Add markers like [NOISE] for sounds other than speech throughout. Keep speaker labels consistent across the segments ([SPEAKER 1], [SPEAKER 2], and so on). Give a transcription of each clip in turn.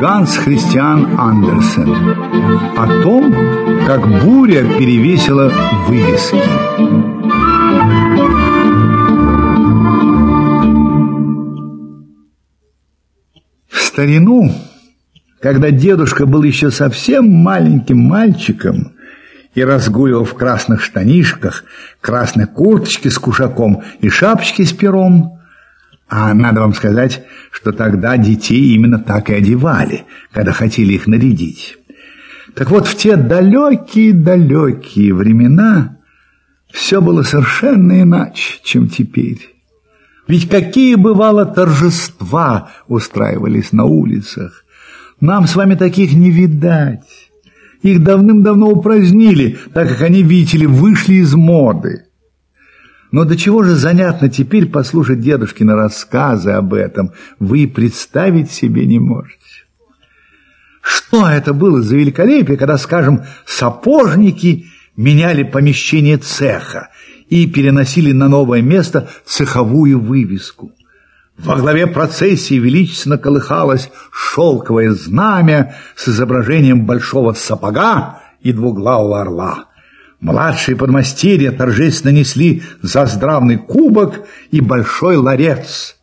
[SPEAKER 1] Ганс Христиан Андерсен о том, как буря перевесила вывески. В старину, когда дедушка был еще совсем маленьким мальчиком и разгуливал в красных штанишках, красной курточке с кушаком и шапочке с пером, а надо вам сказать, что тогда детей именно так и одевали, когда хотели их нарядить. Так вот, в те далекие-далекие времена все было совершенно иначе, чем теперь. Ведь какие, бывало, торжества устраивались на улицах. Нам с вами таких не видать. Их давным-давно упразднили, так как они, видите ли, вышли из моды. Но до чего же занятно теперь послушать дедушкины рассказы об этом, вы представить себе не можете. Что это было за великолепие, когда, скажем, сапожники меняли помещение цеха и переносили на новое место цеховую вывеску. Во главе процессии величественно колыхалось шелковое знамя с изображением большого сапога и двуглавого орла. Младшие подмастерья торжественно несли заздравный кубок и большой ларец,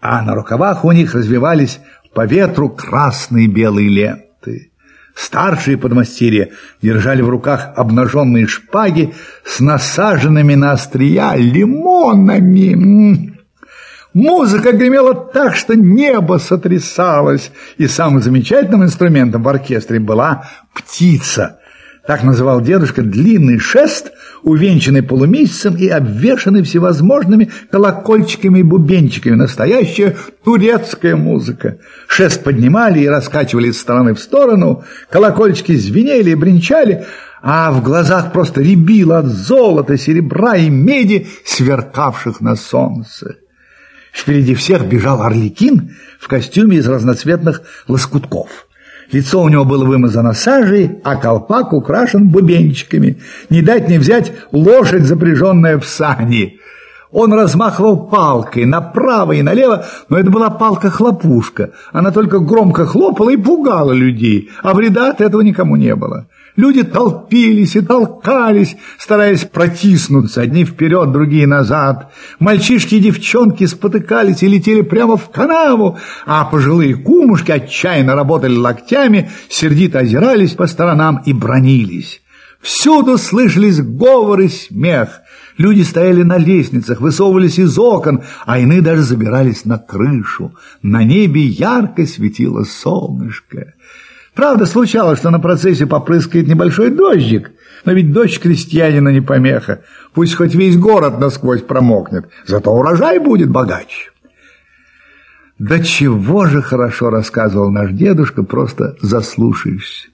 [SPEAKER 1] а на рукавах у них развивались по ветру красные белые ленты. Старшие подмастерья держали в руках обнаженные шпаги с насаженными на острия лимонами. Музыка гремела так, что небо сотрясалось, и самым замечательным инструментом в оркестре была птица – так называл дедушка длинный шест, увенчанный полумесяцем и обвешанный всевозможными колокольчиками и бубенчиками. Настоящая турецкая музыка. Шест поднимали и раскачивали из стороны в сторону, колокольчики звенели и бренчали, а в глазах просто рябило от золота, серебра и меди, сверкавших на солнце. Впереди всех бежал Орликин в костюме из разноцветных лоскутков – Лицо у него было вымазано сажей, а колпак украшен бубенчиками. Не дать не взять лошадь, запряженная в сани. Он размахивал палкой направо и налево, но это была палка-хлопушка. Она только громко хлопала и пугала людей, а вреда от этого никому не было. Люди толпились и толкались, стараясь протиснуться, одни вперед, другие назад. Мальчишки и девчонки спотыкались и летели прямо в канаву, а пожилые кумушки отчаянно работали локтями, сердито озирались по сторонам и бронились. Всюду слышались говоры, смех. Люди стояли на лестницах, высовывались из окон, а иные даже забирались на крышу. На небе ярко светило солнышко. Правда, случалось, что на процессе попрыскает небольшой дождик, но ведь дождь крестьянина не помеха. Пусть хоть весь город насквозь промокнет, зато урожай будет богаче. Да чего же хорошо рассказывал наш дедушка, просто заслушаешься.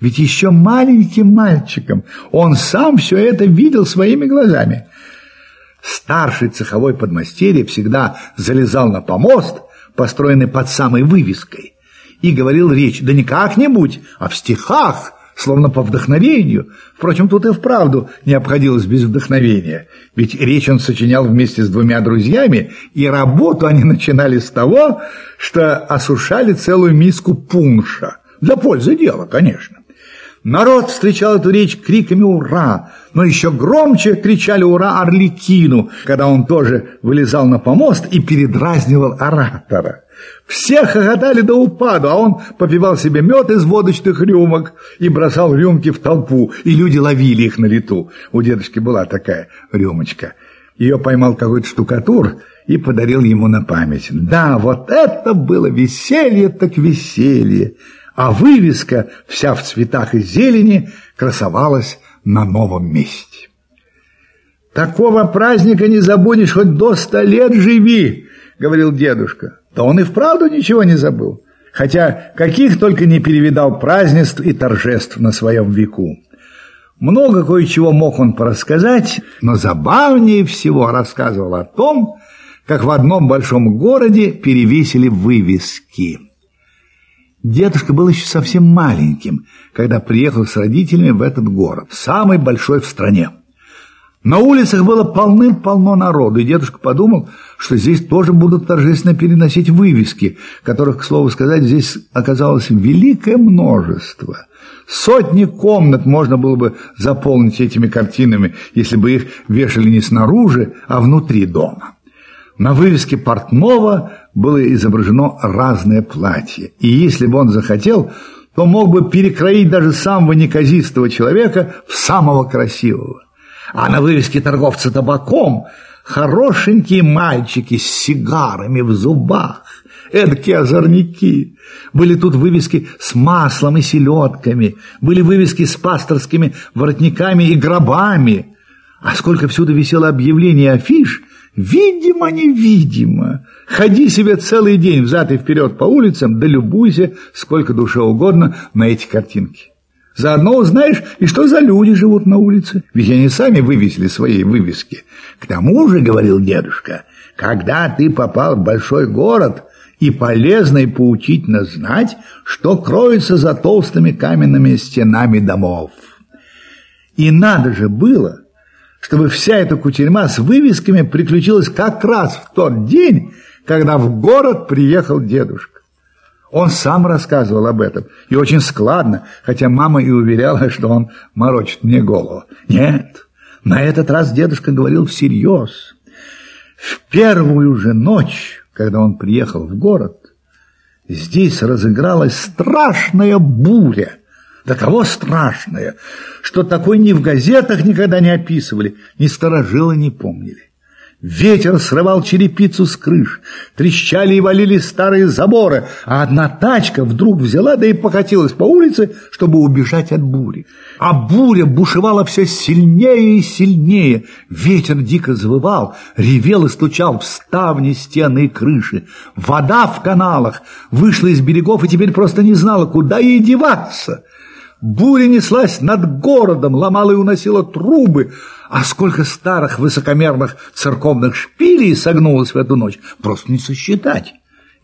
[SPEAKER 1] Ведь еще маленьким мальчиком он сам все это видел своими глазами. Старший цеховой подмастерье всегда залезал на помост, построенный под самой вывеской, и говорил речь, да не как-нибудь, а в стихах, словно по вдохновению. Впрочем, тут и вправду не обходилось без вдохновения, ведь речь он сочинял вместе с двумя друзьями, и работу они начинали с того, что осушали целую миску пунша. Для пользы дела, конечно. Народ встречал эту речь криками «Ура!», но еще громче кричали «Ура!» Орликину, когда он тоже вылезал на помост и передразнивал оратора. Все хохотали до упаду, а он попивал себе мед из водочных рюмок и бросал рюмки в толпу, и люди ловили их на лету. У дедушки была такая рюмочка. Ее поймал какой-то штукатур и подарил ему на память. Да, вот это было веселье так веселье. А вывеска, вся в цветах и зелени, красовалась на новом месте. Такого праздника не забудешь, хоть до ста лет живи, говорил дедушка. Да он и вправду ничего не забыл, хотя каких только не перевидал празднеств и торжеств на своем веку. Много кое-чего мог он порассказать, но забавнее всего рассказывал о том, как в одном большом городе перевесили вывески. Дедушка был еще совсем маленьким, когда приехал с родителями в этот город, самый большой в стране. На улицах было полным-полно народу, и дедушка подумал, что здесь тоже будут торжественно переносить вывески, которых, к слову сказать, здесь оказалось великое множество. Сотни комнат можно было бы заполнить этими картинами, если бы их вешали не снаружи, а внутри дома. На вывеске портного было изображено разное платье, и если бы он захотел, то мог бы перекроить даже самого неказистого человека в самого красивого. А на вывеске торговца табаком хорошенькие мальчики с сигарами в зубах, эдакие озорники. Были тут вывески с маслом и селедками, были вывески с пасторскими воротниками и гробами. А сколько всюду висело объявлений и афиш, видимо-невидимо. Ходи себе целый день взад и вперед по улицам, да любуйся сколько душе угодно на эти картинки. Заодно узнаешь, и что за люди живут на улице. Ведь они сами вывесили свои вывески. К тому же, говорил дедушка, когда ты попал в большой город, и полезно и поучительно знать, что кроется за толстыми каменными стенами домов. И надо же было, чтобы вся эта кутерьма с вывесками приключилась как раз в тот день, когда в город приехал дедушка. Он сам рассказывал об этом, и очень складно, хотя мама и уверяла, что он морочит мне голову. Нет, на этот раз дедушка говорил всерьез. В первую же ночь, когда он приехал в город, здесь разыгралась страшная буря. До того страшная, что такой ни в газетах никогда не описывали, ни сторожилы не помнили. Ветер срывал черепицу с крыш, трещали и валили старые заборы, а одна тачка вдруг взяла да и покатилась по улице, чтобы убежать от бури. А буря бушевала все сильнее и сильнее. Ветер дико завывал, ревел и стучал в ставни, стены и крыши. Вода в каналах вышла из берегов и теперь просто не знала, куда ей деваться. Буря неслась над городом, ломала и уносила трубы, а сколько старых высокомерных церковных шпилей согнулось в эту ночь, просто не сосчитать.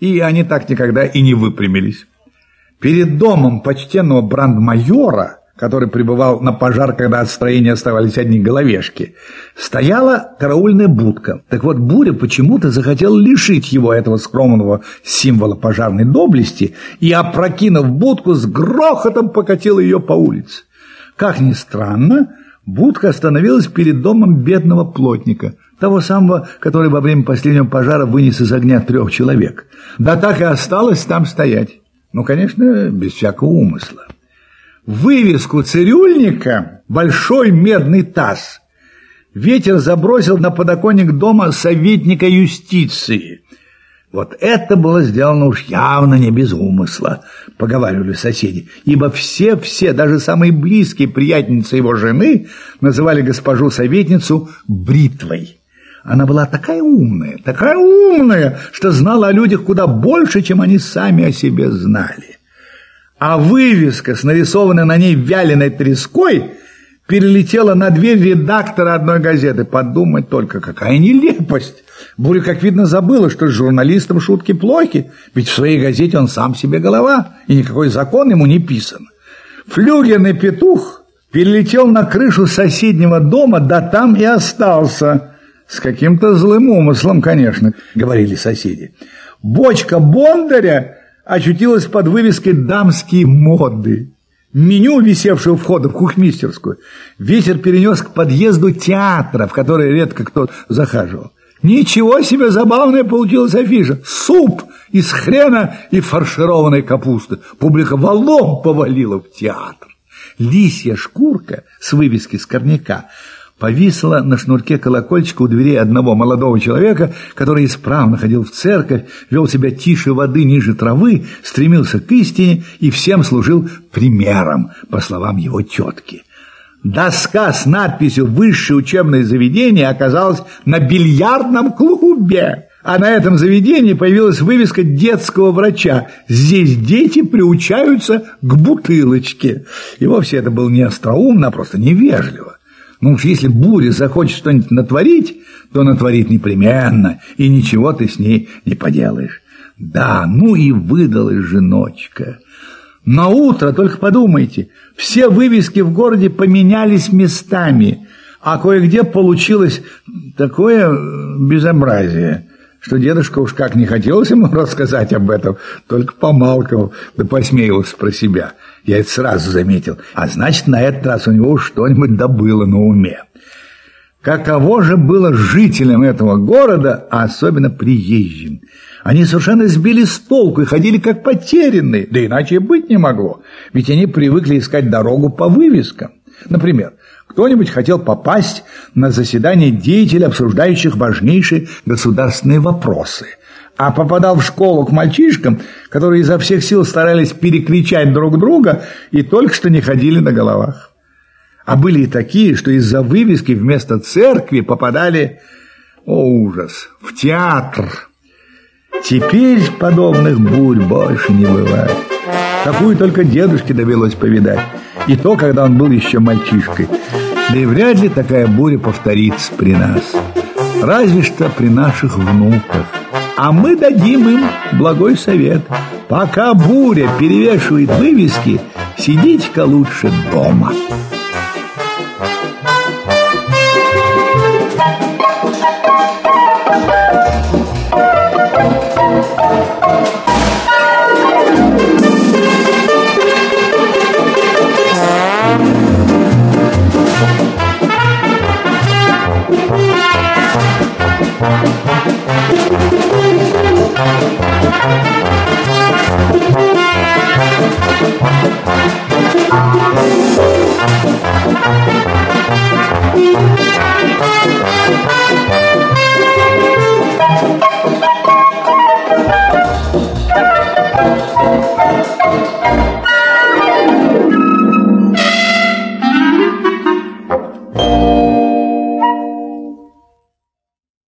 [SPEAKER 1] И они так никогда и не выпрямились. Перед домом почтенного брандмайора который пребывал на пожар, когда от строения оставались одни головешки, стояла караульная будка. Так вот, Буря почему-то захотел лишить его этого скромного символа пожарной доблести и, опрокинув будку, с грохотом покатил ее по улице. Как ни странно, будка остановилась перед домом бедного плотника, того самого, который во время последнего пожара вынес из огня трех человек. Да так и осталось там стоять. Ну, конечно, без всякого умысла вывеску цирюльника «Большой медный таз». Ветер забросил на подоконник дома советника юстиции. Вот это было сделано уж явно не без умысла, поговаривали соседи, ибо все-все, даже самые близкие приятельницы его жены, называли госпожу советницу бритвой. Она была такая умная, такая умная, что знала о людях куда больше, чем они сами о себе знали а вывеска с нарисованной на ней вяленой треской перелетела на дверь редактора одной газеты. Подумать только, какая нелепость! Буря, как видно, забыла, что с журналистом шутки плохи, ведь в своей газете он сам себе голова, и никакой закон ему не писан. Флюгерный петух перелетел на крышу соседнего дома, да там и остался. С каким-то злым умыслом, конечно, говорили соседи. Бочка Бондаря очутилась под вывеской «Дамские моды». Меню, висевшее у входа в кухмистерскую, ветер перенес к подъезду театра, в который редко кто захаживал. Ничего себе забавная получилась афиша. Суп из хрена и фаршированной капусты. Публика валом повалила в театр. Лисья шкурка с вывески скорняка повисла на шнурке колокольчика у дверей одного молодого человека, который исправно ходил в церковь, вел себя тише воды, ниже травы, стремился к истине и всем служил примером, по словам его тетки. Доска с надписью «Высшее учебное заведение» оказалась на бильярдном клубе. А на этом заведении появилась вывеска детского врача. Здесь дети приучаются к бутылочке. И вовсе это было не остроумно, а просто невежливо. Ну уж если буря захочет что-нибудь натворить, то натворит непременно, и ничего ты с ней не поделаешь. Да, ну и выдалась же ночка. На утро, только подумайте, все вывески в городе поменялись местами, А кое-где получилось такое безобразие, что дедушка уж как не хотелось ему [LAUGHS] рассказать об этом, только помалкивал да посмеивался про себя. Я это сразу заметил. А значит, на этот раз у него что-нибудь добыло на уме. Каково же было жителям этого города, а особенно приезжим? Они совершенно сбили с толку и ходили как потерянные, да иначе и быть не могло, ведь они привыкли искать дорогу по вывескам. Например, кто-нибудь хотел попасть на заседание деятелей, обсуждающих важнейшие государственные вопросы, а попадал в школу к мальчишкам, которые изо всех сил старались перекричать друг друга и только что не ходили на головах. А были и такие, что из-за вывески вместо церкви попадали, о ужас, в театр. Теперь подобных бурь больше не бывает. Такую только дедушке довелось повидать. И то, когда он был еще мальчишкой. Да и вряд ли такая буря повторится при нас. Разве что при наших внуках. А мы дадим им благой совет. Пока буря перевешивает вывески, сидите-ка лучше дома.